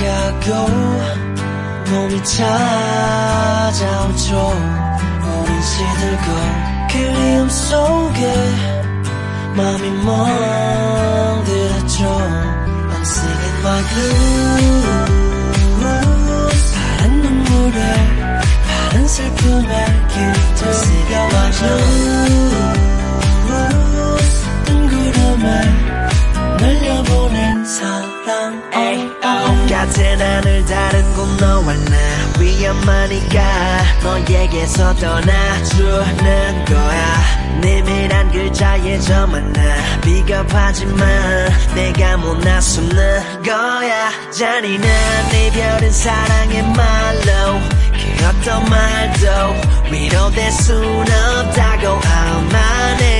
가고 봄이 찾아오죠. 우린 시들고 그리움 속에 마음이 멍들었죠. I'm singing my blues 같은 하늘 다른 곳 너와 나 위험하니까 너에게서 떠나주는 거야. 내밀한 글자에 저만 나 비겁하지만 내가 못 나서는 거야. 잔인한 이별은 사랑의 말로 그 어떤 말도 위로될 순 없다고. 아마 내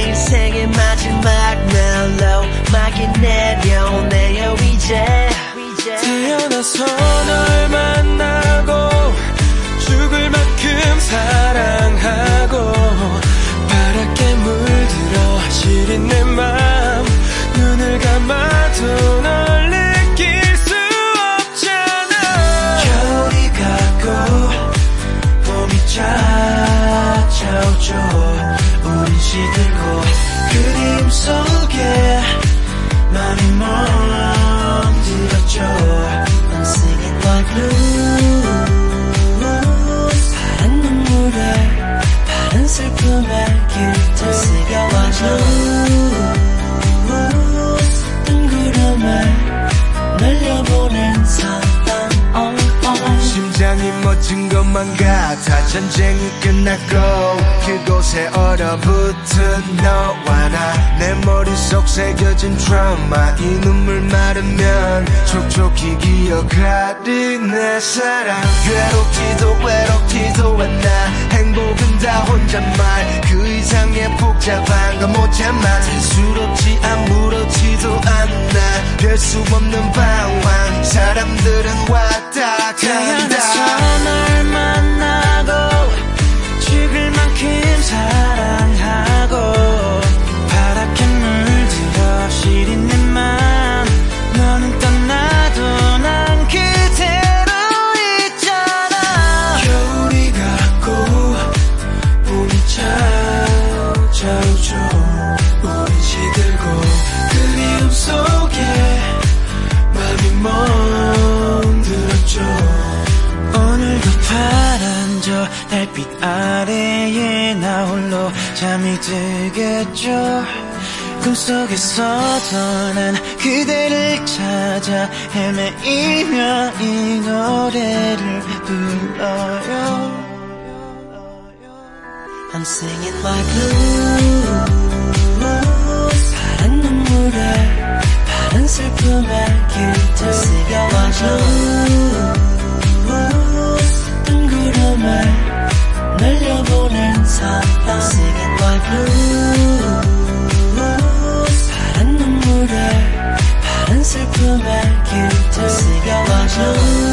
우린 시들고 그림 속에 맘이 멍들었죠. I'm singing my blues 파란 눈물에 파란 슬픔에 길들 새겨와줘 멎은 것만 같아. 전쟁이 끝났고 그곳에 얼어붙은 너와 나. 내 머릿속 새겨진 트라우마. 이 눈물 마르면 촉촉히 기억하리 내 사랑. 괴롭지도 외롭지도 않아 행복은 다 혼잣말. 그 이상의 복잡한 건 못 참아. 스스럽지 아무렇지도 않아. 별수 없는 방황. 사람들은 왔다 간다 저 달빛 아래에 나 홀로 잠이 들겠죠. 꿈속에서도 난 그대를 찾아 헤매이며 이 노래를 불러요. I'm singing my blues. 파란 눈물에 파란 슬픔에 길들 새겨와 Singing my blues 파란 눈물에 파란 슬픔에 길들 새겨와줘